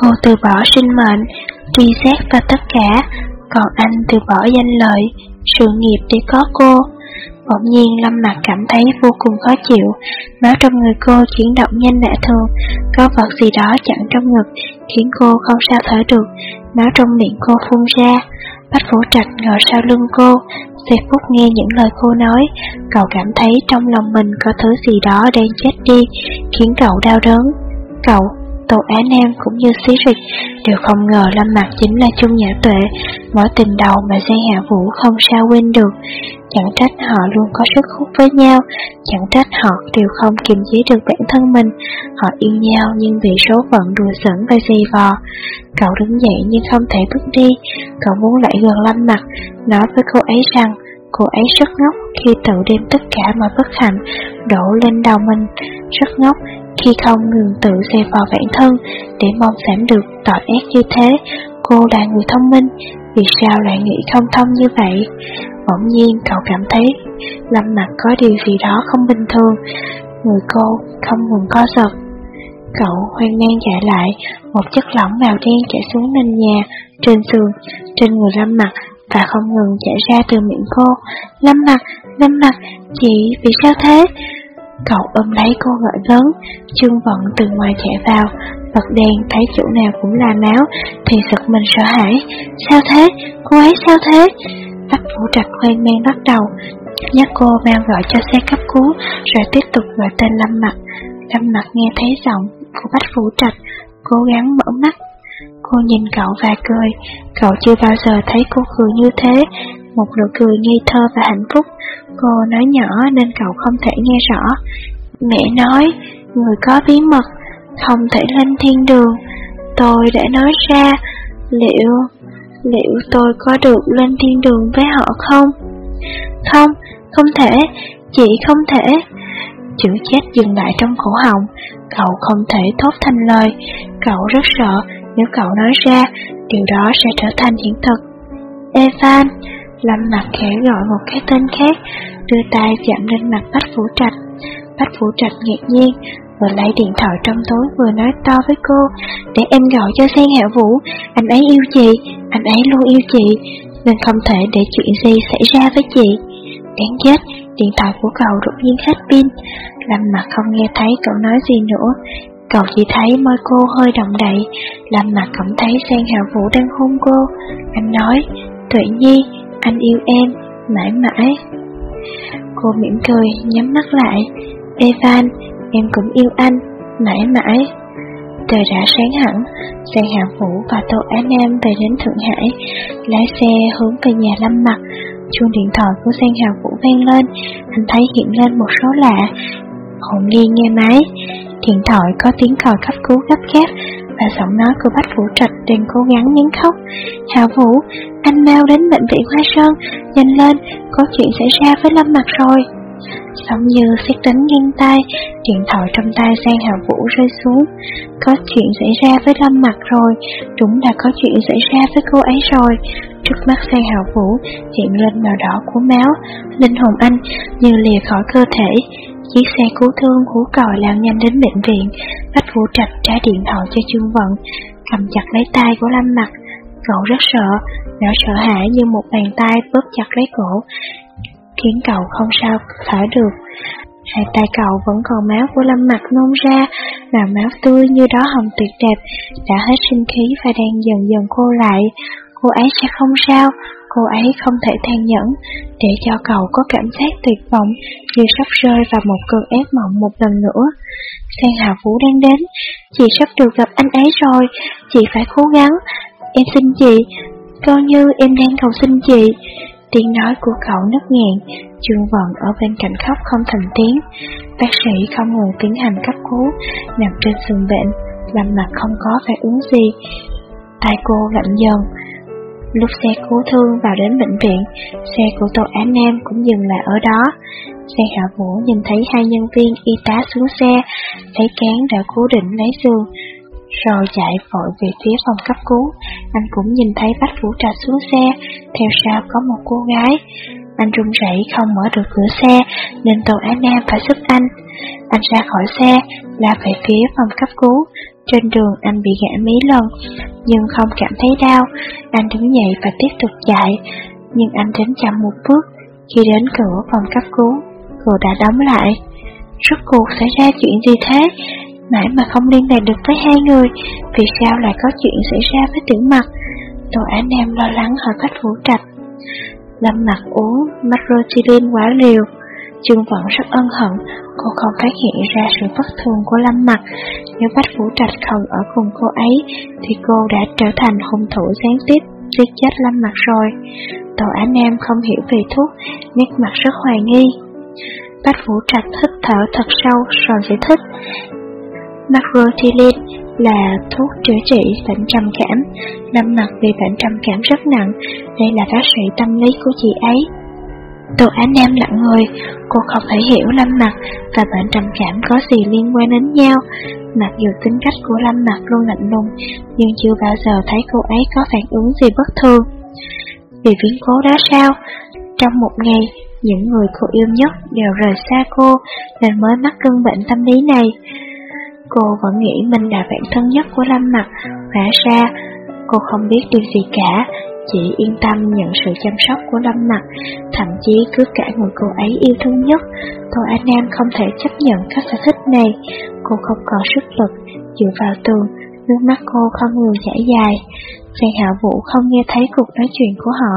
Cô từ bỏ sinh mệnh, truy xét và tất cả, còn anh từ bỏ danh lợi, sự nghiệp để có cô. Bỗng nhiên Lâm Mặt cảm thấy vô cùng khó chịu, máu trong người cô chuyển động nhanh lạ thường, có vật gì đó chặn trong ngực, khiến cô không sao thở được, máu trong miệng cô phun ra. Bách Phủ Trạch ngồi sau lưng cô, giây phút nghe những lời cô nói, cậu cảm thấy trong lòng mình có thứ gì đó đang chết đi, khiến cậu đau đớn. Cậu Tô Á Nam cũng như Xí Rịch đều không ngờ Lâm Mặt chính là Trung Nhã Tuệ, mối tình đầu mà Giang Hạ Vũ không sao quên được. Chẳng trách họ luôn có sức hút với nhau, chẳng trách họ đều không kiềm chế được bản thân mình. Họ yêu nhau nhưng vì số phận đùa sẩn và dì vò. Cậu đứng dậy nhưng không thể bước đi, cậu muốn lại gần Lâm Mặt, nói với cô ấy rằng cô ấy rất ngốc khi tự đem tất cả mọi bất hạnh đổ lên đầu mình, rất ngốc khi không ngừng tự dè vào bản thân để mong giảm được tội ác như thế, cô là người thông minh, vì sao lại nghĩ không thông như vậy? Bỗng nhiên cậu cảm thấy lâm mặt có điều gì đó không bình thường, người cô không ngừng co giật. Cậu hoang mang chạy lại, một chất lỏng màu đen chảy xuống nền nhà, trên giường, trên người lâm mặt và không ngừng chảy ra từ miệng cô. Lâm mặt, lâm mặt, chị vì sao thế? Cậu ôm lấy cô gọi lớn, chương vận từ ngoài chạy vào, bật đèn thấy chỗ nào cũng là máu, thì giật mình sợ hãi. Sao thế? Cô ấy sao thế? Bách Vũ Trạch hoang mang bắt đầu, nhắc cô mang gọi cho xe cấp cứu, rồi tiếp tục gọi tên Lâm Mặt. Lâm Mặt nghe thấy giọng của Bách Vũ Trạch, cố gắng mở mắt. Cô nhìn cậu và cười, cậu chưa bao giờ thấy cô cười như thế, một nụ cười ngây thơ và hạnh phúc. Cô nói nhỏ nên cậu không thể nghe rõ. Mẹ nói, người có bí mật, không thể lên thiên đường. Tôi đã nói ra, liệu, liệu tôi có được lên thiên đường với họ không? Không, không thể, chị không thể. Chữ chết dừng lại trong cổ họng, cậu không thể thốt thành lời. Cậu rất sợ nếu cậu nói ra, điều đó sẽ trở thành hiện thực. Evan, Lâm mặt khẽ gọi một cái tên khác, đưa tay chạm lên mặt Bách Vũ Trạch. Bách Vũ Trạch ngạc nhiên, vừa lấy điện thoại trong tối vừa nói to với cô, để em gọi cho Sen Hạ Vũ, anh ấy yêu chị, anh ấy luôn yêu chị, nên không thể để chuyện gì xảy ra với chị. Đáng chết, điện thoại của cậu đột nhiên hết pin, Lâm mặt không nghe thấy cậu nói gì nữa, cậu chỉ thấy môi cô hơi động đậy, Lâm mặt cảm thấy Sen Hạ Vũ đang hôn cô. Anh nói, Tuệ Nhi, anh yêu em, mãi mãi. Cô mỉm cười, nhắm mắt lại. Evan, em cũng yêu anh, mãi mãi. Trời đã sáng hẳn, xe Hạ Vũ và Tô Á Nam về đến Thượng Hải, lái xe hướng về nhà Lâm Mặt. Chuông điện thoại của sang Hạ Vũ vang lên, anh thấy hiện lên một số lạ. Hồn nghi nghe máy, điện thoại có tiếng còi cấp cứu gấp gáp và giọng nói của Bách Vũ Trạch đang cố gắng nén khóc. Hạ Vũ, anh mau đến bệnh viện Hoa Sơn, nhanh lên, có chuyện xảy ra với Lâm Mặt rồi. Giống như xét đánh ngang tay, điện thoại trong tay sang Hào Vũ rơi xuống. Có chuyện xảy ra với Lâm Mặt rồi, đúng là có chuyện xảy ra với cô ấy rồi. Trước mắt sang Hào Vũ hiện lên màu đỏ của máu, linh hồn anh như lìa khỏi cơ thể. Chiếc xe cứu thương hú còi lao nhanh đến bệnh viện, Bách Vũ Trạch trả điện thoại cho Trương Vận, cầm chặt lấy tay của Lâm Mặt. Cậu rất sợ, nỗi sợ hãi như một bàn tay bóp chặt lấy cổ, khiến cậu không sao thở được. Hai tay cậu vẫn còn máu của lâm mặt nôn ra, mà máu tươi như đó hồng tuyệt đẹp, đã hết sinh khí và đang dần dần khô lại. Cô ấy sẽ không sao, cô ấy không thể than nhẫn, để cho cậu có cảm giác tuyệt vọng như sắp rơi vào một cơn ác mộng một lần nữa. Sang Hà Vũ đang đến, chị sắp được gặp anh ấy rồi, chị phải cố gắng. Em xin chị, coi như em đang cầu xin chị. Tiếng nói của cậu nứt nghẹn, Trương Vận ở bên cạnh khóc không thành tiếng. Bác sĩ không ngừng tiến hành cấp cứu, nằm trên giường bệnh, làm mặt không có phản ứng gì. tay cô lạnh dần. Lúc xe cứu thương vào đến bệnh viện, xe của Tô Á Nam cũng dừng lại ở đó. Xe hạ vũ nhìn thấy hai nhân viên y tá xuống xe, thấy cán đã cố định lấy giường, rồi chạy vội về phía phòng cấp cứu. Anh cũng nhìn thấy Bách Vũ Trạch xuống xe, theo sau có một cô gái. Anh run rẩy không mở được cửa xe, nên Tô Á Nam phải giúp anh. Anh ra khỏi xe, la về phía phòng cấp cứu. Trên đường anh bị gãy mấy lần, nhưng không cảm thấy đau. Anh đứng dậy và tiếp tục chạy, nhưng anh đến chậm một bước. Khi đến cửa phòng cấp cứu, cửa đã đóng lại. Rốt cuộc xảy ra chuyện gì thế? Mãi mà không liên lạc được với hai người, vì sao lại có chuyện xảy ra với tiểu mặt? Tô anh em lo lắng hỏi cách vũ trạch. Lâm mặt uống Macrotilin quá liều. Trương vẫn rất ân hận, cô không phát hiện ra sự bất thường của Lâm Mặt. Nếu Bách Vũ Trạch không ở cùng cô ấy, thì cô đã trở thành hung thủ gián tiếp giết chết Lâm Mặt rồi. Tổ Á Nam không hiểu về thuốc, nét mặt rất hoài nghi. Bách Vũ Trạch hít thở thật sâu rồi giải thích. Macrotilin là thuốc chữa trị bệnh trầm cảm. Lâm Mặt bị bệnh trầm cảm rất nặng, đây là bác sĩ tâm lý của chị ấy. Tô Á Nam lặng người, cô không thể hiểu Lâm Mặt và bệnh trầm cảm có gì liên quan đến nhau. Mặc dù tính cách của Lâm Mặt luôn lạnh lùng, nhưng chưa bao giờ thấy cô ấy có phản ứng gì bất thường. Vì biến cố đó sao? Trong một ngày, những người cô yêu nhất đều rời xa cô nên mới mắc cơn bệnh tâm lý này. Cô vẫn nghĩ mình là bạn thân nhất của Lâm Mặt, hóa ra cô không biết điều gì cả, chị yên tâm nhận sự chăm sóc của Lâm Mặt, thậm chí cứ cả người cô ấy yêu thương nhất. thôi anh Nam không thể chấp nhận các sở thích này, cô không còn sức lực, dựa vào tường, nước mắt cô không ngừng chảy dài. Phan Hạ Vũ không nghe thấy cuộc nói chuyện của họ,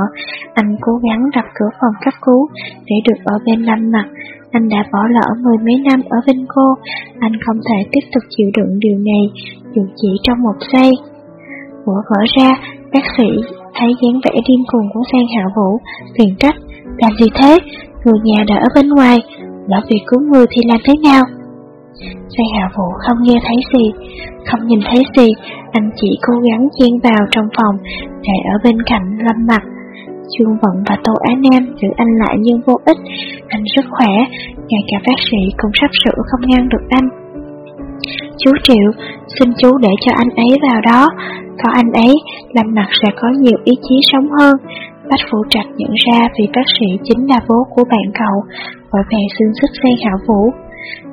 anh cố gắng đập cửa phòng cấp cứu để được ở bên Lâm Mặt. Anh đã bỏ lỡ mười mấy năm ở bên cô, anh không thể tiếp tục chịu đựng điều này, dù chỉ trong một giây. Cửa vỡ ra, bác sĩ thấy dáng vẻ điên cuồng của Phan Hạ Vũ, liền trách, làm gì thế, người nhà đã ở bên ngoài, lỡ việc cứu người thì làm thế nào? Phan Hạ Vũ không nghe thấy gì, không nhìn thấy gì, anh chỉ cố gắng chen vào trong phòng để ở bên cạnh Lâm Mặt. Trương Vận và Tô Á Nam giữ anh lại nhưng vô ích, anh rất khỏe, ngay cả bác sĩ cũng sắp sửa không ngăn được anh. Chú Triệu, xin chú để cho anh ấy vào đó, có anh ấy, Lâm Mặt sẽ có nhiều ý chí sống hơn. Bách phủ Trạch nhận ra vì bác sĩ chính là bố của bạn cậu, vội vàng xương xích xây Hảo Vũ.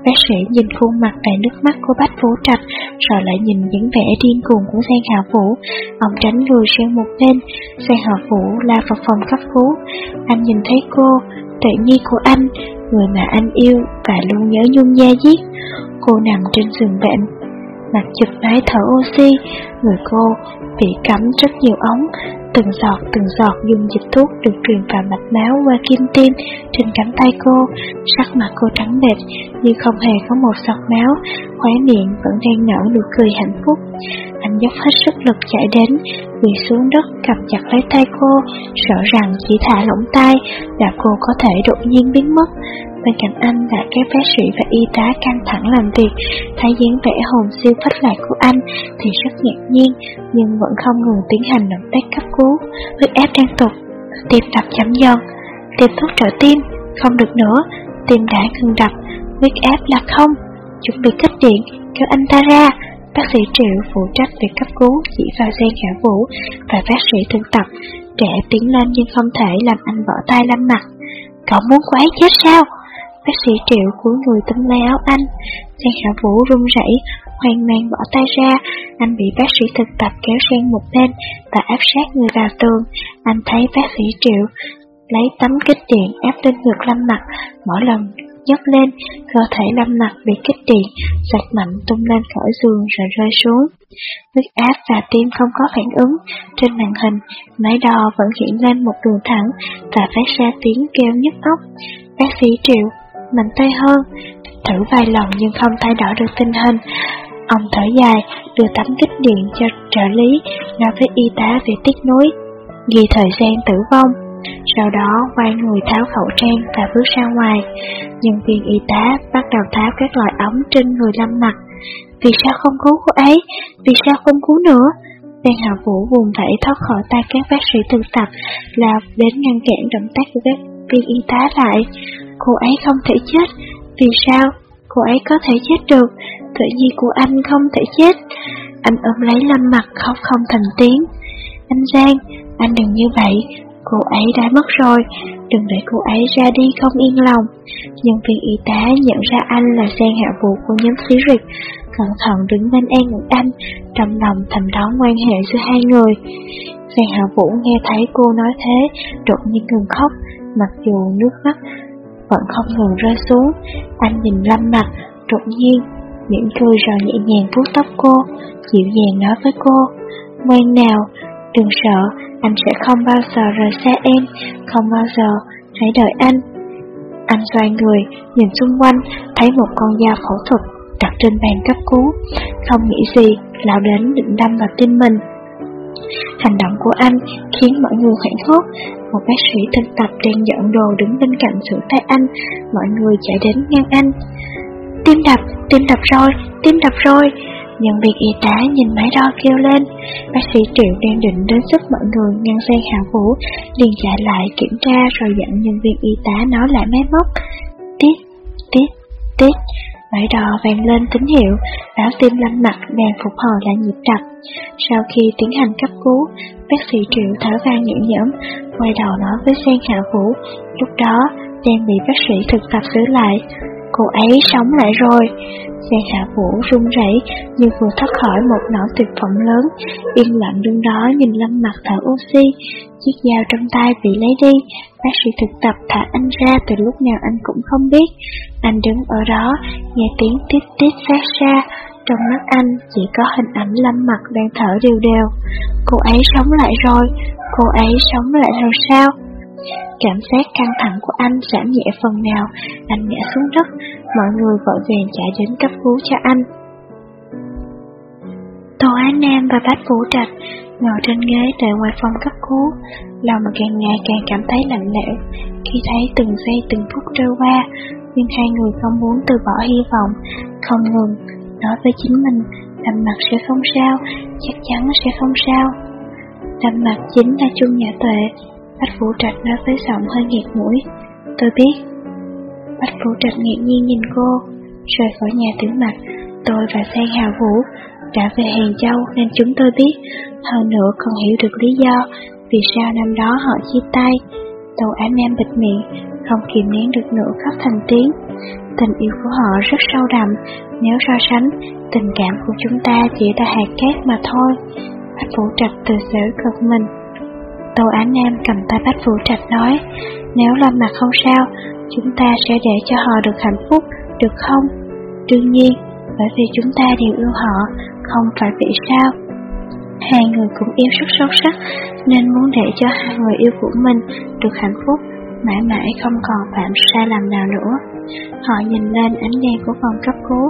Bác sĩ nhìn khuôn mặt đầy nước mắt của Bách Vũ Trạch, rồi lại nhìn những vẻ điên cuồng của Giang Hạ Vũ. Ông tránh lùi sang một bên, Giang Hạ Vũ la vào phòng cấp cứu. Anh nhìn thấy cô, tự nhi của anh, người mà anh yêu và luôn nhớ nhung da diết. Cô nằm trên giường bệnh, mặt chụp máy thở oxy, người cô bị cắm rất nhiều ống, từng giọt từng giọt dung dịch thuốc được truyền vào mạch máu qua kim tim trên cánh tay cô, sắc mặt cô trắng bệch như không hề có một giọt máu, khóe miệng vẫn đang nở nụ cười hạnh phúc. Anh dốc hết sức lực chạy đến, quỳ xuống đất cầm chặt lấy tay cô, sợ rằng chỉ thả lỏng tay là cô có thể đột nhiên biến mất. Bên cạnh anh là các bác sĩ và y tá căng thẳng làm việc, thấy dáng vẻ hồn siêu phách lạc của anh thì rất ngạc nhiên, nhưng vẫn không ngừng tiến hành động tác cấp cứu. Huyết áp đang tụt, tim đập chậm dần, tiêm thuốc trợ tim, không được nữa, tim đã ngừng đập, huyết áp là không, chuẩn bị kích điện, kéo anh ta ra. Bác sĩ Triệu phụ trách việc cấp cứu chỉ vào xe Khả Vũ và bác sĩ thương tập, trẻ tiến lên nhưng không thể làm anh vỡ tay lâm mặt. Cậu muốn quái chết sao? Bác sĩ Triệu của người tấm lấy áo anh, Giang Hạ Vũ run rẩy, hoang mang bỏ tay ra, anh bị bác sĩ thực tập kéo sang một bên và áp sát người vào tường. Anh thấy bác sĩ Triệu lấy tấm kích điện áp lên ngực lâm mặt, mỗi lần nhấc lên, cơ thể lâm mặt bị kích điện, giật mạnh tung lên khỏi giường rồi rơi xuống. Huyết áp và tim không có phản ứng, trên màn hình, máy đo vẫn hiện lên một đường thẳng và phát ra tiếng kêu nhức óc. Bác sĩ Triệu mạnh tay hơn, thử vài lần nhưng không thay đổi được tình hình. Ông thở dài, đưa tấm kích điện cho trợ lý, nói với y tá về tiếc nuối, ghi thời gian tử vong. Sau đó quay người tháo khẩu trang và bước ra ngoài. Nhân viên y tá bắt đầu tháo các loại ống trên người lâm mặt. Vì sao không cứu cô ấy? Vì sao không cứu nữa? Giang Hạ Vũ buồn vẫy thoát khỏi tay các bác sĩ thực tập, lao đến ngăn cản động tác của các viên y tá lại. Cô ấy không thể chết. Vì sao? Cô ấy có thể chết được, tự nhiên của anh không thể chết. Anh ôm lấy Lâm mặt khóc không thành tiếng. Anh Giang, anh đừng như vậy, cô ấy đã mất rồi, đừng để cô ấy ra đi không yên lòng. Nhân viên y tá nhận ra anh là Giang Hạ Vũ của nhóm Spirit, cẩn thận đứng bên an của anh, trong lòng thầm đoán quan hệ giữa hai người. Giang Hạ Vũ nghe thấy cô nói thế, đột nhiên ngừng khóc, mặc dù nước mắt vẫn không ngừng rơi xuống. Anh nhìn Lâm mặt, đột nhiên, mỉm cười rồi nhẹ nhàng vuốt tóc cô, dịu dàng nói với cô, ngoan nào, đừng sợ, anh sẽ không bao giờ rời xa em, không bao giờ, hãy đợi anh. Anh xoay người, nhìn xung quanh, thấy một con dao phẫu thuật đặt trên bàn cấp cứu, không nghĩ gì, lao đến định đâm vào tim mình. Hành động của anh khiến mọi người hoảng hốt, một bác sĩ thực tập đang dọn đồ đứng bên cạnh sửa tay anh, mọi người chạy đến ngăn anh. Tim đập, tim đập rồi, tim đập rồi. Nhân viên y tá nhìn máy đo kêu lên, bác sĩ Triệu đang định đến giúp mọi người ngăn xe hạ vũ, liền chạy lại kiểm tra rồi dặn nhân viên y tá nói lại máy móc. Tiết, tiết, tiết, Bãi đò vang lên tín hiệu, báo tim lâm mặt đang phục hồi lại nhịp đập. Sau khi tiến hành cấp cứu, bác sĩ Triệu thở ra nhẹ nhõm, quay đầu nói với Sen Hạ Vũ, lúc đó đang bị bác sĩ thực tập giữ lại. Cô ấy sống lại rồi. Sen Hạ Vũ run rẩy như vừa thoát khỏi một nỗi tuyệt vọng lớn, yên lặng đứng đó nhìn Lâm mặt thở oxy, chiếc dao trong tay bị lấy đi, bác sĩ thực tập thả anh ra từ lúc nào anh cũng không biết. Anh đứng ở đó, nghe tiếng tít tít phát ra, trong mắt anh chỉ có hình ảnh Lâm mặt đang thở đều đều. Cô ấy sống lại rồi, cô ấy sống lại rồi sao? Cảm giác căng thẳng của anh giảm nhẹ phần nào, anh ngã xuống đất, mọi người vội vàng chạy đến cấp cứu cho anh. Tô Á Nam và Bách Vũ Trạch ngồi trên ghế đợi ngoài phòng cấp cứu, lòng càng ngày càng cảm thấy lạnh lẽo khi thấy từng giây từng phút trôi qua, nhưng hai người không muốn từ bỏ hy vọng, không ngừng nói với chính mình, làm mặt sẽ không sao, chắc chắn sẽ không sao. Làm mặt chính là chung nhã tuệ, Bách Vũ Trạch nói với giọng hơi nghẹt mũi. Tôi biết. Bách Vũ Trạch ngạc nhiên nhìn cô, rời khỏi nhà tiểu mặt. Tôi và Sang Hào Vũ đã về Hàng Châu nên chúng tôi biết, hơn nữa còn hiểu được lý do vì sao năm đó họ chia tay. tàu ám em bịt miệng, không kìm nén được nữa khóc thành tiếng. Tình yêu của họ rất sâu đậm, nếu so sánh, tình cảm của chúng ta chỉ là hạt cát mà thôi. Bách Vũ Trạch từ giỡn cực mình. tàu Á Nam cầm tay Bách Vũ Trạch nói, nếu Lâm mặt không sao, chúng ta sẽ để cho họ được hạnh phúc, được không? Đương nhiên, bởi vì chúng ta đều yêu họ, không phải vì sao. Hai người cũng yêu rất sâu sắc, nên muốn để cho hai người yêu của mình được hạnh phúc, mãi mãi không còn phạm sai lầm nào nữa. Họ nhìn lên ánh đèn của phòng cấp cứu,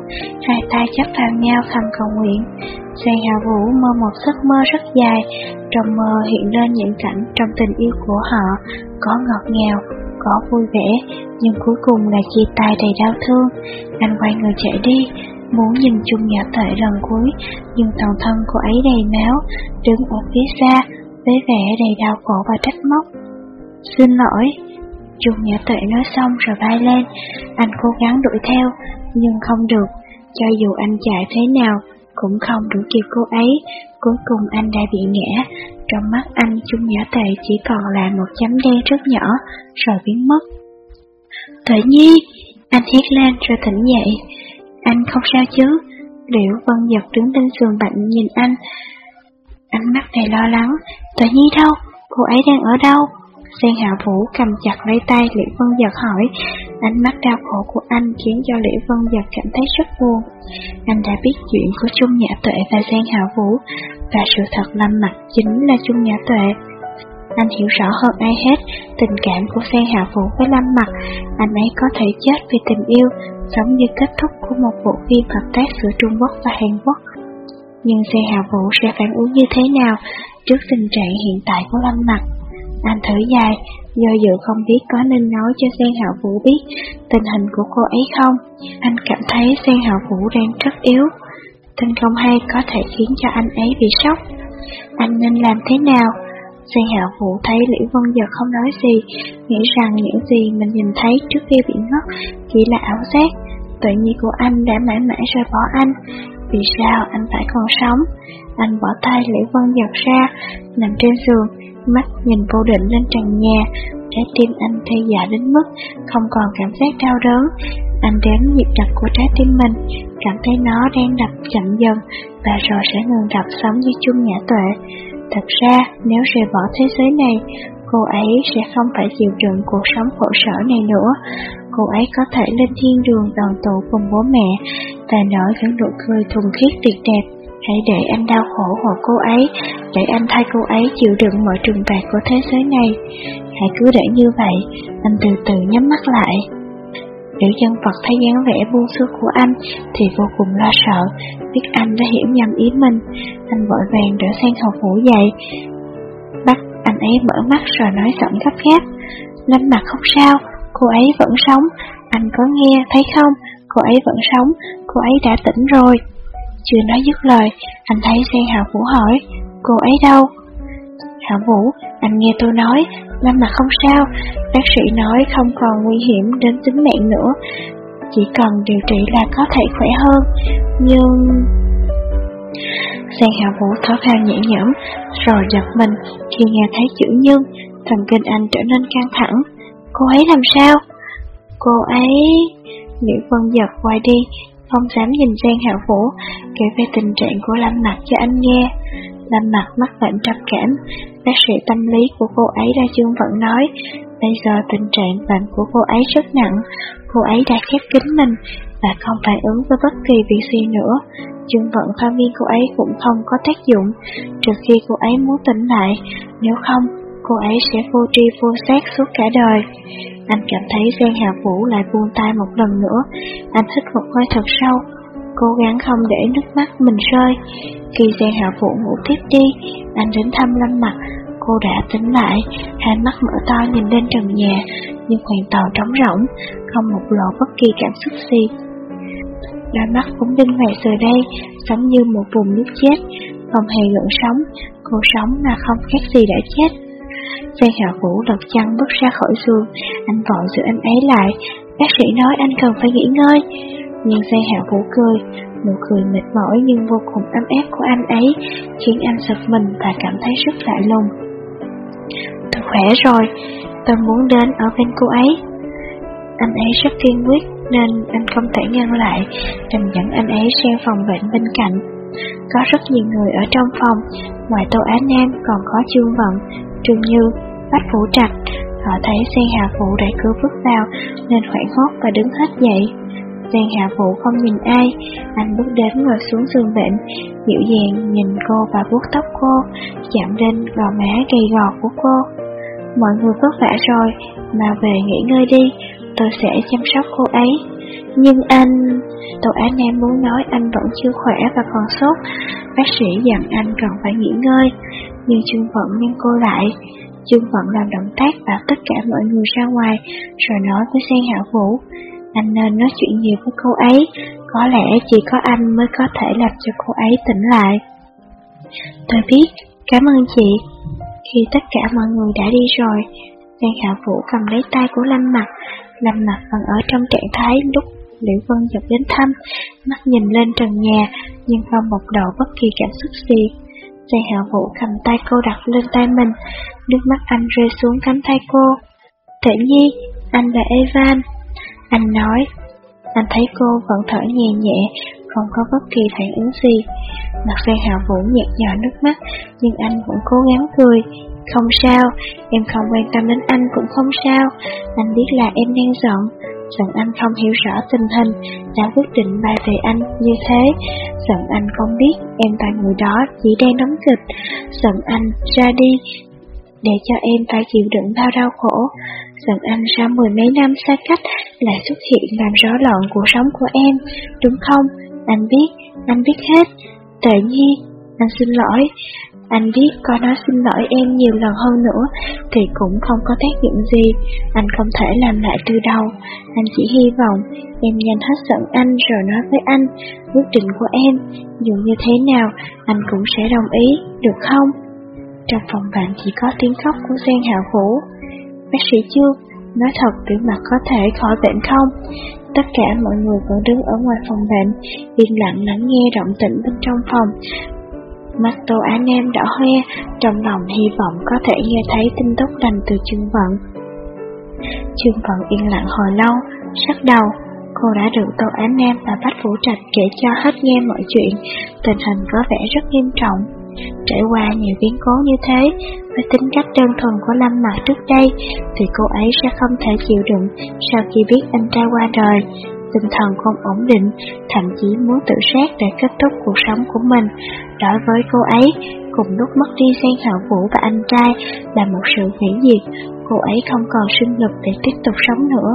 hai tay chắp vào nhau thầm cầu nguyện. Giang Hà Vũ mơ một giấc mơ rất dài, trong mơ hiện lên những cảnh trong tình yêu của họ, có ngọt ngào, có vui vẻ, nhưng cuối cùng là chia tay đầy đau thương. Anh quay người chạy đi, muốn nhìn chung Nhã tệ lần cuối, nhưng toàn thân cô ấy đầy máu, đứng ở phía xa, với vẻ đầy đau khổ và trách móc. Xin lỗi, Trung Nhã Tuệ nói xong rồi bay lên, anh cố gắng đuổi theo, nhưng không được, cho dù anh chạy thế nào, cũng không đuổi kịp cô ấy, cuối cùng anh đã bị ngã, trong mắt anh Trung Nhã Tuệ chỉ còn là một chấm đen rất nhỏ, rồi biến mất. Tuệ Nhi, anh hét lên rồi tỉnh dậy, anh không sao chứ, Liễu Vân Giật đứng bên giường bệnh nhìn anh, ánh mắt đầy lo lắng, Tuệ Nhi đâu, cô ấy đang ở đâu? Sen Hạ Vũ cầm chặt lấy tay Liễu Vân Giật hỏi, ánh mắt đau khổ của anh khiến cho Liễu Vân Giật cảm thấy rất buồn. Anh đã biết chuyện của Trung Nhã Tuệ và Sen Hạ Vũ, và sự thật lâm mặt chính là Trung Nhã Tuệ. Anh hiểu rõ hơn ai hết tình cảm của Phan Hạ Vũ với Lâm Mặt, anh ấy có thể chết vì tình yêu, giống như kết thúc của một bộ phim hợp tác giữa Trung Quốc và Hàn Quốc. Nhưng Phan Hạ Vũ sẽ phản ứng như thế nào trước tình trạng hiện tại của Lâm Mặt? Anh thở dài, do dự không biết có nên nói cho Sen Hạo Vũ biết tình hình của cô ấy không. Anh cảm thấy Sen Hạo Vũ đang rất yếu. tình không hay có thể khiến cho anh ấy bị sốc. anh nên làm thế nào? Xe Hạ Vũ thấy Liễu Vân Giật không nói gì, nghĩ rằng những gì mình nhìn thấy trước khi bị ngất chỉ là ảo giác. Tự nhiên của anh đã mãi mãi rời bỏ anh. Vì sao anh phải còn sống? Anh bỏ tay Liễu Vân Giật ra, nằm trên giường, mắt nhìn vô định lên trần nhà. Trái tim anh thay dạ đến mức không còn cảm giác đau đớn. Anh đếm nhịp đập của trái tim mình, cảm thấy nó đang đập chậm dần và rồi sẽ ngừng đập sống như chung nhã tuệ. Thật ra, nếu rời bỏ thế giới này, cô ấy sẽ không phải chịu đựng cuộc sống khổ sở này nữa. Cô ấy có thể lên thiên đường đoàn tụ cùng bố mẹ và nở những nụ cười thuần khiết tuyệt đẹp. Hãy để anh đau khổ hộ cô ấy, để anh thay cô ấy chịu đựng mọi trừng phạt của thế giới này. Hãy cứ để như vậy, anh từ từ nhắm mắt lại nếu dân Phật thấy dáng vẻ buông xuôi của anh thì vô cùng lo sợ, biết anh đã hiểu nhầm ý mình. Anh vội vàng đỡ sang hầu phủ dậy, bắt anh ấy mở mắt rồi nói giọng gấp gáp. Lâm mặt không sao, cô ấy vẫn sống, anh có nghe, thấy không? Cô ấy vẫn sống, cô ấy đã tỉnh rồi. Chưa nói dứt lời, anh thấy Giang Hạo Vũ hỏi, cô ấy đâu? Hạo Vũ, anh nghe tôi nói, Lâm mà không sao, bác sĩ nói không còn nguy hiểm đến tính mạng nữa, chỉ cần điều trị là có thể khỏe hơn, nhưng... Giang Hạ Vũ thở phào nhẹ nhõm, rồi giật mình khi nghe thấy chữ nhưng, thần kinh anh trở nên căng thẳng. Cô ấy làm sao? Cô ấy... Nguyễn Vân giật quay đi, không dám nhìn Giang Hạ Vũ, kể về tình trạng của Lâm Mặt cho anh nghe. Lâm Mặt mắc bệnh trầm cảm, bác sĩ tâm lý của cô ấy ra dương vẫn nói, bây giờ tình trạng bệnh của cô ấy rất nặng, cô ấy đã khép kín mình và không phản ứng với bất kỳ việc gì nữa. Dương vận pha viên cô ấy cũng không có tác dụng, trừ khi cô ấy muốn tỉnh lại, nếu không, cô ấy sẽ vô tri vô giác suốt cả đời. Anh cảm thấy Giang Hạ Vũ lại buông tay một lần nữa, anh hít một hơi thật sâu, cố gắng không để nước mắt mình rơi. Khi Giang Hạ Vũ ngủ tiếp đi, anh đến thăm Lâm Mặt, cô đã tỉnh lại, hai mắt mở to nhìn lên trần nhà, nhưng hoàn toàn trống rỗng, không một lộ bất kỳ cảm xúc gì. Đôi mắt cũng đinh về giờ đây, giống như một vùng nước chết, không hề gợn sống, cô sống mà không khác gì đã chết. Giang Hạ Vũ lật chăn bước ra khỏi giường, anh vội giữ anh ấy lại, bác sĩ nói anh cần phải nghỉ ngơi. Nhưng xe Hạ Vũ cười, nụ cười mệt mỏi nhưng vô cùng ấm áp của anh ấy, khiến anh giật mình và cảm thấy rất lạ lùng. Tôi khỏe rồi, tôi muốn đến ở bên cô ấy. Anh ấy rất kiên quyết nên anh không thể ngăn lại, đành dẫn anh ấy sang phòng bệnh bên cạnh. Có rất nhiều người ở trong phòng, ngoài Tô Á Nam còn có Trương Vận, Trương Như, Bách Vũ Trạch. Họ thấy xe hạ vũ đẩy cửa bước vào nên hoảng hốt và đứng hết dậy. Giang Hạ Vũ không nhìn ai, anh bước đến ngồi xuống giường bệnh, dịu dàng nhìn cô và vuốt tóc cô, chạm lên gò má gầy gò của cô. Mọi người vất vả rồi, mà về nghỉ ngơi đi, tôi sẽ chăm sóc cô ấy. Nhưng anh... Tô Á Nam muốn nói anh vẫn chưa khỏe và còn sốt, bác sĩ dặn anh cần phải nghỉ ngơi, nhưng Trương Vận ngăn cô lại. Trương Vận làm động tác và tất cả mọi người ra ngoài, rồi nói với Giang Hạ Vũ, anh nên nói chuyện nhiều với cô ấy, có lẽ chỉ có anh mới có thể làm cho cô ấy tỉnh lại. Tôi biết, cảm ơn chị. Khi tất cả mọi người đã đi rồi, Giang Hạ Vũ cầm lấy tay của Lâm Mặt, Lâm Mặt vẫn ở trong trạng thái lúc Liễu Vân dập đến thăm, mắt nhìn lên trần nhà, nhưng không bộc lộ bất kỳ cảm xúc gì. Giang Hạ Vũ cầm tay cô đặt lên tay mình, nước mắt anh rơi xuống cánh tay cô. Thể nhi, anh là Evan. Anh nói, anh thấy cô vẫn thở nhẹ nhẹ, không có bất kỳ phản ứng gì. Mặt xe Hạ Vũ nhạt nhòa nước mắt, nhưng anh vẫn cố gắng cười. Không sao, em không quan tâm đến anh cũng không sao, anh biết là em đang giận, giận anh không hiểu rõ tình hình, đã quyết định bài về anh như thế, giận anh không biết em và người đó chỉ đang đóng kịch, giận anh ra đi để cho em phải chịu đựng bao đau khổ. Giận anh sau mười mấy năm xa cách lại xuất hiện làm rõ loạn cuộc sống của em, đúng không? Anh biết, anh biết hết. Tệ nhi, anh xin lỗi. Anh biết có nói xin lỗi em nhiều lần hơn nữa thì cũng không có tác dụng gì. Anh không thể làm lại từ đầu. Anh chỉ hy vọng em nhanh hết giận anh rồi nói với anh quyết định của em. Dù như thế nào, anh cũng sẽ đồng ý, được không? Trong phòng bạn chỉ có tiếng khóc của Giang Hạ Vũ. Bác sĩ chưa, nói thật tiểu mặt có thể khỏi bệnh không? Tất cả mọi người vẫn đứng ở ngoài phòng bệnh, yên lặng lắng nghe động tĩnh bên trong phòng. Mắt Tô Á Nam đỏ hoe, trong lòng hy vọng có thể nghe thấy tin tốt lành từ Trương Vận. Trương Vận yên lặng hồi lâu, sắc đầu, cô đã được Tô Á Nam và Bách Vũ Trạch kể cho hết nghe mọi chuyện, tình hình có vẻ rất nghiêm trọng. Trải qua nhiều biến cố như thế, với tính cách đơn thuần của Lâm Mặt trước đây, thì cô ấy sẽ không thể chịu đựng sau khi biết anh trai qua đời. Tinh thần không ổn định, thậm chí muốn tự sát để kết thúc cuộc sống của mình. Đối với cô ấy, cùng lúc mất đi Giang Hạo Vũ và anh trai là một sự hủy diệt, cô ấy không còn sinh lực để tiếp tục sống nữa.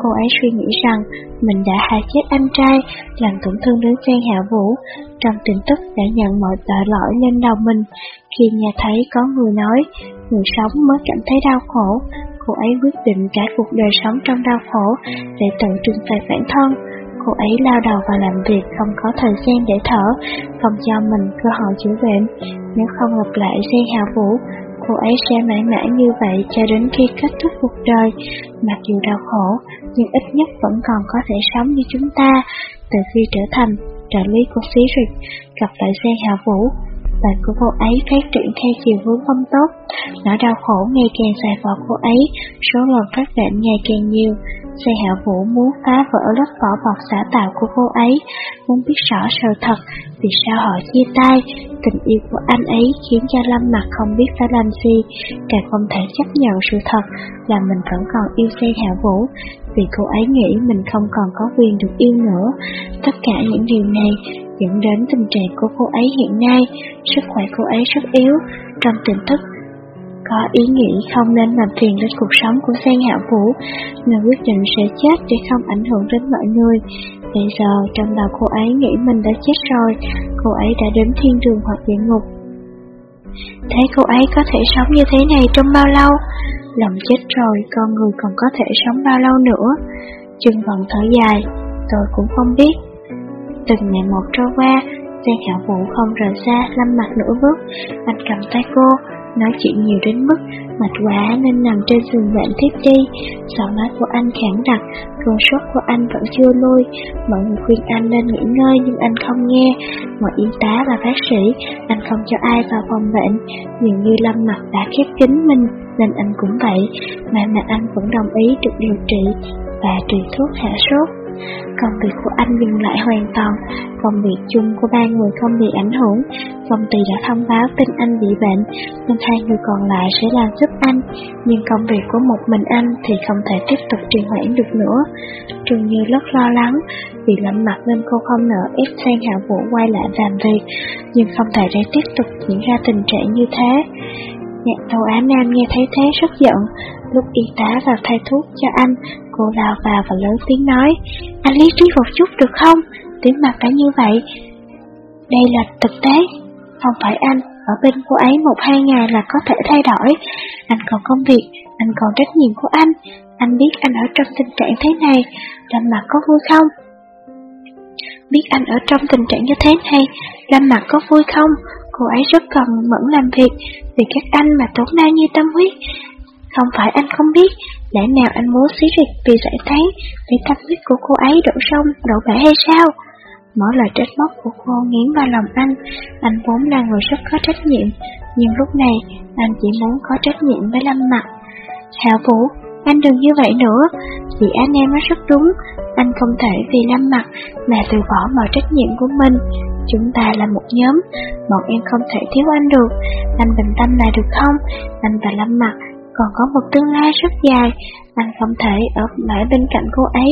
Cô ấy suy nghĩ rằng mình đã hại chết anh trai, làm tổn thương đến Giang Hạ Vũ. Trong tình tức đã nhận mọi tội lỗi lên đầu mình. Khi nghe thấy có người nói, người sống mới cảm thấy đau khổ, cô ấy quyết định cả cuộc đời sống trong đau khổ để tự trừng phạt bản thân. Cô ấy lao đầu vào làm việc không có thời gian để thở, không cho mình cơ hội chữa bệnh. Nếu không gặp lại Giang Hạ Vũ, cô ấy sẽ mãi mãi như vậy cho đến khi kết thúc cuộc đời. Mặc dù đau khổ, nhưng ít nhất vẫn còn có thể sống như chúng ta. Từ khi trở thành trợ lý của Xí Rịch, gặp lại xe Hạ Vũ, bệnh của cô ấy phát triển theo chiều hướng không tốt. Nỗi đau khổ ngày càng dài vào cô ấy, số lần phát bệnh ngày càng nhiều. Xe hạ vũ muốn phá vỡ lớp vỏ bọc giả tạo của cô ấy, muốn biết rõ sự thật, vì sao họ chia tay. Tình yêu của anh ấy khiến cho Lâm Mặt không biết phải làm gì, càng không thể chấp nhận sự thật là mình vẫn còn yêu xe hạ vũ, vì cô ấy nghĩ mình không còn có quyền được yêu nữa. Tất cả những điều này dẫn đến tình trạng của cô ấy hiện nay, sức khỏe cô ấy rất yếu, trong tình thức có ý nghĩ không nên làm phiền đến cuộc sống của Giang Hạ Vũ, người quyết định sẽ chết để không ảnh hưởng đến mọi người. Bây giờ trong đầu cô ấy nghĩ mình đã chết rồi, cô ấy đã đến thiên đường hoặc địa ngục. Thế cô ấy có thể sống như thế này trong bao lâu? Lòng chết rồi, con người còn có thể sống bao lâu nữa? Trừng vận thở dài, tôi cũng không biết. Từng ngày một trôi qua, Giang Hạ Vũ không rời xa Lâm mặt nửa bước, anh cầm tay cô, nói chuyện nhiều đến mức mệt quá nên nằm trên giường bệnh tiếp đi. Giọng nói của anh khẳng đặc, cơn sốt của anh vẫn chưa lui. Mọi người khuyên anh nên nghỉ ngơi nhưng anh không nghe. Mọi y tá và bác sĩ, anh không cho ai vào phòng bệnh. Dường như Lâm mặt đã khép kín mình nên anh cũng vậy, mà mà anh vẫn đồng ý được điều trị và truyền thuốc hạ sốt. Công việc của anh dừng lại hoàn toàn, công việc chung của ba người không bị ảnh hưởng. Công ty đã thông báo tin anh bị bệnh, nên hai người còn lại sẽ làm giúp anh. Nhưng công việc của một mình anh thì không thể tiếp tục trì hoãn được nữa. Trường Như rất lo lắng, vì lắm mặt nên cô không nỡ ép sang hạ vũ quay lại làm việc, nhưng không thể để tiếp tục diễn ra tình trạng như thế. Nhạc đầu Á Nam nghe thấy thế rất giận, lúc y tá vào thay thuốc cho anh, cô lao vào và lớn tiếng nói, anh lý trí một chút được không? Tiếng mặt đã như vậy. Đây là thực tế, không phải anh, ở bên cô ấy một hai ngày là có thể thay đổi. Anh còn công việc, anh còn trách nhiệm của anh, anh biết anh ở trong tình trạng thế này, Lâm Mặt có vui không? Biết anh ở trong tình trạng như thế này, Lâm Mặt có vui không? Cô ấy rất cần mẫn làm việc, vì các anh mà tốn bao như tâm huyết. Không phải anh không biết, lẽ nào anh muốn xí rịch vì giải tán, vì tâm huyết của cô ấy đổ sông, đổ bể hay sao? Mỗi lời trách móc của cô nghiến vào lòng anh, anh vốn là người rất có trách nhiệm, nhưng lúc này anh chỉ muốn có trách nhiệm với Lâm Mặt. Hạ Vũ, anh đừng như vậy nữa, vì anh em nói rất đúng, anh không thể vì Lâm Mặt mà từ bỏ mọi trách nhiệm của mình. Chúng ta là một nhóm, bọn em không thể thiếu anh được, anh bình tâm lại được không? Anh và Lâm Mặt còn có một tương lai rất dài, anh không thể ở mãi bên cạnh cô ấy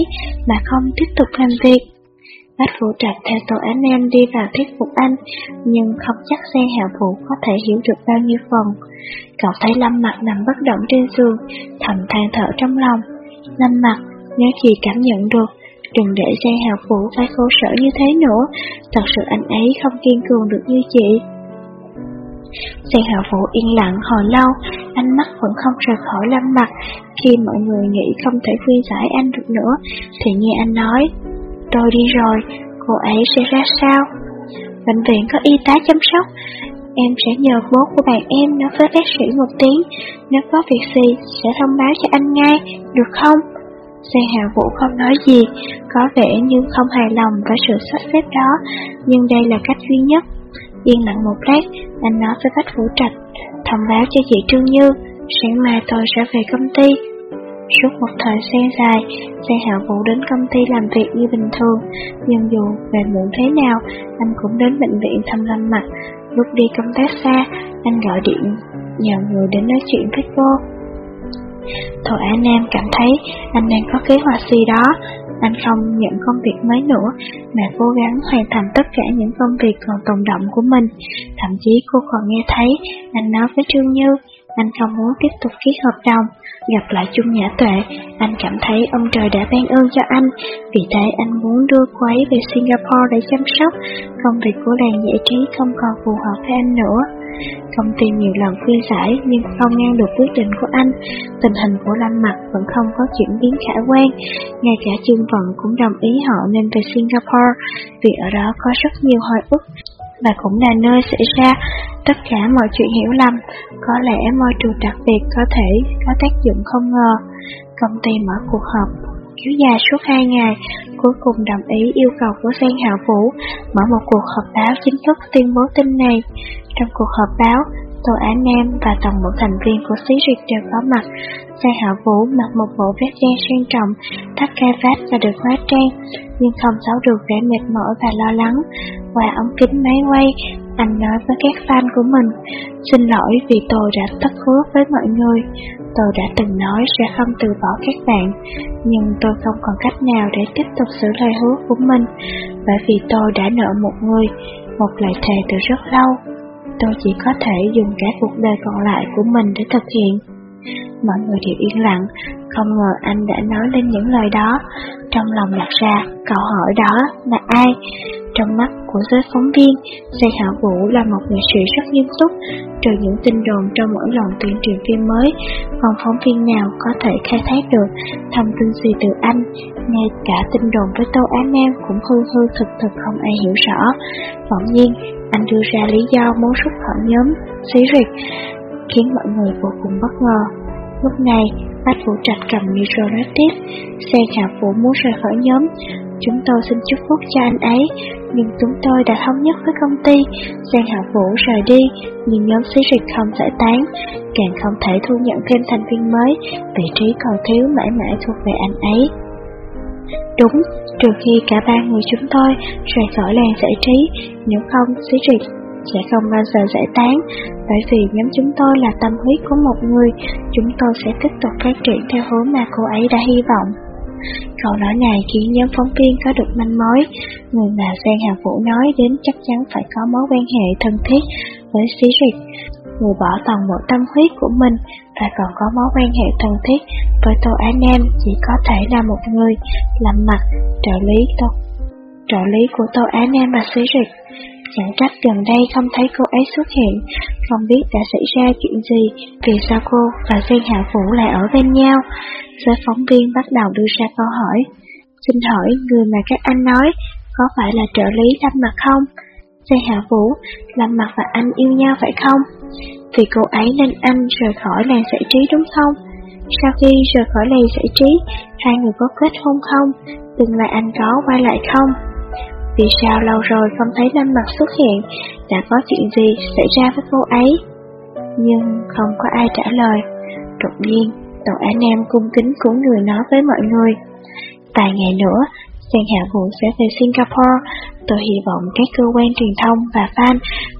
mà không tiếp tục làm việc. Bách Vũ Trạch theo tổ án em đi vào thuyết phục anh, nhưng không chắc xe hạ vũ có thể hiểu được bao nhiêu phần. Cậu thấy Lâm Mặt nằm bất động trên giường, thầm than thở trong lòng. Lâm Mặt, nếu chị cảm nhận được, đừng để xe hạ vũ phải khổ sở như thế nữa, thật sự anh ấy không kiên cường được như chị. Xe Hạ Vũ yên lặng hồi lâu, ánh mắt vẫn không rời khỏi Lâm Mặt. Khi mọi người nghĩ không thể khuyên giải anh được nữa, thì nghe anh nói, tôi đi rồi, cô ấy sẽ ra sao? Bệnh viện có y tá chăm sóc, em sẽ nhờ bố của bạn em nói với bác sĩ một tiếng, nếu có việc gì sẽ thông báo cho anh ngay, được không? Xe Hạ Vũ không nói gì, có vẻ như không hài lòng với sự sắp xếp đó, nhưng đây là cách duy nhất. Yên lặng một lát, anh nói với Bách Vũ Trạch, thông báo cho chị Trương Như, sáng mai tôi sẽ về công ty. Suốt một thời gian dài, xe Hạ Vũ đến công ty làm việc như bình thường, nhưng dù về muộn thế nào, anh cũng đến bệnh viện thăm Lâm Mặt. Lúc đi công tác xa, anh gọi điện nhờ người đến nói chuyện với cô. Thôi Á Nam cảm thấy anh đang có kế hoạch gì đó, anh không nhận công việc mới nữa, mà cố gắng hoàn thành tất cả những công việc còn tồn động của mình. Thậm chí cô còn nghe thấy anh nói với Trương Như, anh không muốn tiếp tục ký hợp đồng. Gặp lại Chung Nhã Tuệ, anh cảm thấy ông trời đã ban ơn cho anh, vì thế anh muốn đưa cô ấy về Singapore để chăm sóc. Công việc của làng giải trí không còn phù hợp với anh nữa. Công ty nhiều lần khuyên giải nhưng không ngăn được quyết định của anh. Tình hình của Lâm Mặt vẫn không có chuyển biến khả quan. Ngay cả Trương Vận cũng đồng ý họ nên về Singapore vì ở đó có rất nhiều hồi ức và cũng là nơi xảy ra tất cả mọi chuyện hiểu lầm. Có lẽ môi trường đặc biệt có thể có tác dụng không ngờ. Công ty mở cuộc họp kéo dài suốt hai ngày, cuối cùng đồng ý yêu cầu của Giang Hạ Vũ mở một cuộc họp báo chính thức tuyên bố tin này. Trong cuộc họp báo, Tô Á Nam và toàn bộ thành viên của xí rịch đều có mặt. Giang Hạ Vũ mặc một bộ vest đen sang trọng, thắt cai vát và được hóa trang, nhưng không giấu được vẻ mệt mỏi và lo lắng. Qua ống kính máy quay, anh nói với các fan của mình, xin lỗi vì tôi đã thất hứa với mọi người. Tôi đã từng nói sẽ không từ bỏ các bạn, nhưng tôi không còn cách nào để tiếp tục giữ lời hứa của mình, bởi vì tôi đã nợ một người, một lời thề từ rất lâu. Tôi chỉ có thể dùng cả cuộc đời còn lại của mình để thực hiện. Mọi người đều yên lặng, không ngờ anh đã nói lên những lời đó. Trong lòng đặt ra, câu hỏi đó là ai? Trong mắt của giới phóng viên, Xe Hạ Vũ là một nghệ sĩ rất nghiêm túc, trừ những tin đồn trong mỗi lần tuyên truyền phim mới, còn phóng viên nào có thể khai thác được thông tin gì từ anh. Ngay cả tin đồn với Tô Á Nam cũng hư hư thực thực không ai hiểu rõ. Bỗng nhiên, anh đưa ra lý do muốn rút khỏi nhóm xí rịch, khiến mọi người vô cùng bất ngờ. Lúc này, Bách Vũ Trạch cầm micro nói tiếp, xe khả vũ muốn rời khỏi nhóm, chúng tôi xin chúc phúc cho anh ấy, nhưng chúng tôi đã thống nhất với công ty, Giang Hạ Vũ rời đi, nhưng nhóm xí dịch không giải tán, càng không thể thu nhận thêm thành viên mới, vị trí còn thiếu mãi mãi thuộc về anh ấy. Đúng, trừ khi cả ba người chúng tôi rời khỏi làng giải trí, nếu không xí dịch sẽ không bao giờ giải tán, bởi vì nhóm chúng tôi là tâm huyết của một người, chúng tôi sẽ tiếp tục phát triển theo hướng mà cô ấy đã hy vọng. Câu nói này khiến nhóm phóng viên có được manh mối, người mà Giang Hà Vũ nói đến chắc chắn phải có mối quan hệ thân thiết với Siri. Rịch, người bỏ toàn bộ tâm huyết của mình và còn có mối quan hệ thân thiết với Tô Á Nam chỉ có thể là một người làm mặt trợ lý tốt trợ lý của Tô Á Nam và Siri. Rịch. Chẳng trách gần đây không thấy cô ấy xuất hiện, không biết đã xảy ra chuyện gì, vì sao cô và Giang Hạ Vũ lại ở bên nhau. Giới phóng viên bắt đầu đưa ra câu hỏi. Xin hỏi người mà các anh nói có phải là trợ lý Lâm Mặt không? Giang Hạ Vũ, Lâm Mặt và anh yêu nhau phải không? Vì cô ấy nên anh rời khỏi làng giải trí đúng không? Sau khi rời khỏi làng giải trí, hai người có kết hôn không? Tương lai anh có quay lại không? Vì sao lâu rồi không thấy Lâm Mặt xuất hiện, đã có chuyện gì xảy ra với cô ấy? Nhưng không có ai trả lời. Đột nhiên, Tổ Á Nam cung kính cúng người nói với mọi người. Vài ngày nữa, Giang Hạ Vũ sẽ về Singapore. Tôi hy vọng các cơ quan truyền thông và fan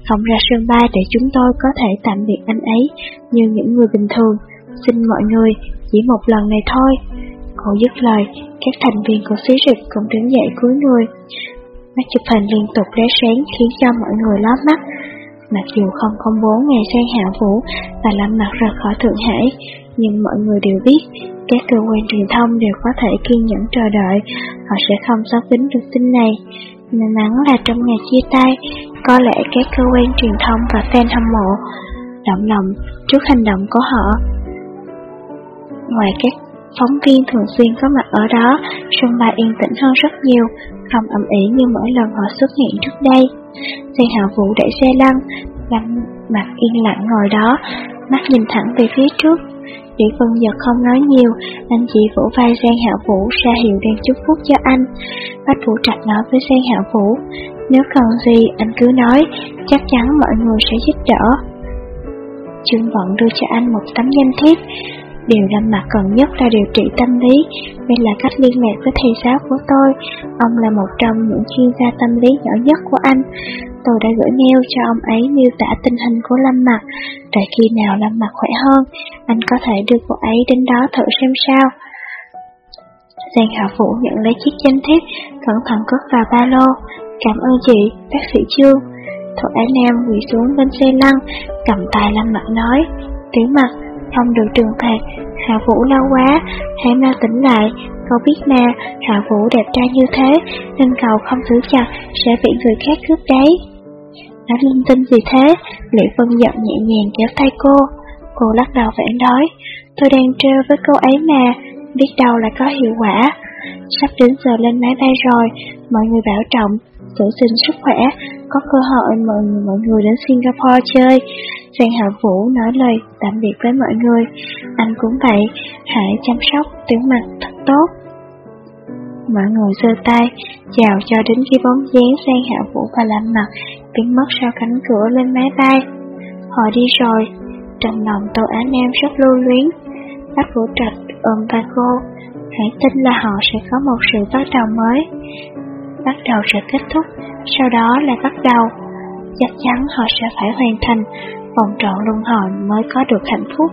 không ra sân bay để chúng tôi có thể tạm biệt anh ấy như những người bình thường. Xin mọi người, chỉ một lần này thôi. Cô dứt lời, các thành viên của xí rịch cũng đứng dậy cúi người. Máy chụp hình liên tục lóe sáng khiến cho mọi người lóa mắt. Mặc dù không công bố ngày sang hạ vũ và lâm mặt rời khỏi Thượng Hải, nhưng mọi người đều biết các cơ quan truyền thông đều có thể kiên nhẫn chờ đợi, họ sẽ không xóa tính được tin này. May mắn là trong ngày chia tay, Có lẽ các cơ quan truyền thông và fan hâm mộ động lòng trước hành động của họ. Ngoài các phóng viên thường xuyên có mặt ở đó, sân bay yên tĩnh hơn rất nhiều, không ầm ý như mỗi lần họ xuất hiện trước đây. Giang Hạ Vũ đẩy xe lăn, lăn mặt yên lặng ngồi đó, mắt nhìn thẳng về phía trước. Điệu Vân Giật không nói nhiều, anh chỉ vỗ vai Giang Hạ Vũ ra hiệu đang chúc phúc cho anh. Bách Vũ Trạch nói với Giang Hạ Vũ, nếu cần gì anh cứ nói, chắc chắn mọi người sẽ giúp đỡ. Trương Vận đưa cho anh một tấm danh thiếp, Điều Lâm Mặt cần nhất là điều trị tâm lý, đây là cách liên lạc với thầy giáo của tôi. Ông là một trong những chuyên gia tâm lý giỏi nhất của anh. Tôi đã gửi mail cho ông ấy miêu tả tình hình của Lâm Mặt. Rồi khi nào Lâm Mặt khỏe hơn, anh có thể đưa cô ấy đến đó thử xem sao. Giang Hạ Vũ nhận lấy chiếc danh thiếp, cẩn thận cất vào ba lô. Cảm ơn chị, bác sĩ Trương. Thuận Ái Nam quỳ xuống bên xe lăn, cầm tay Lâm Mặt nói, tiếng mặt, không được trừng phạt, Hạ Vũ lâu quá, hãy mau tỉnh lại, cậu biết mà, Hạ Vũ đẹp trai như thế, nên cậu không giữ chặt, sẽ bị người khác cướp đấy. Nói linh tinh gì thế, Liệu Vân giận nhẹ nhàng kéo tay cô, cô lắc đầu vẻ nói, tôi đang trêu với cô ấy mà, biết đâu là có hiệu quả. Sắp đến giờ lên máy bay rồi, mọi người bảo trọng, giữ gìn sức khỏe, có cơ hội mời mọi người đến Singapore chơi. Giang Hạ Vũ nói lời tạm biệt với mọi người, anh cũng vậy, hãy chăm sóc tiểu mặt thật tốt. Mọi người giơ tay, chào cho đến khi bóng dáng Giang Hạ Vũ và Lâm Mặt biến mất sau cánh cửa lên máy bay. Họ đi rồi, trong lòng Tô Á Nam rất lưu luyến. Bác Vũ Trạch ôm vai cô, hãy tin là họ sẽ có một sự bắt đầu mới bắt đầu sẽ kết thúc, sau đó là bắt đầu. Chắc chắn họ sẽ phải hoàn thành vòng tròn luân hồi mới có được hạnh phúc.